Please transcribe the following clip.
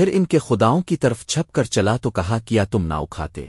پھر ان کے خداؤں کی طرف چھپ کر چلا تو کہا کیا تم نہ اکھاتے۔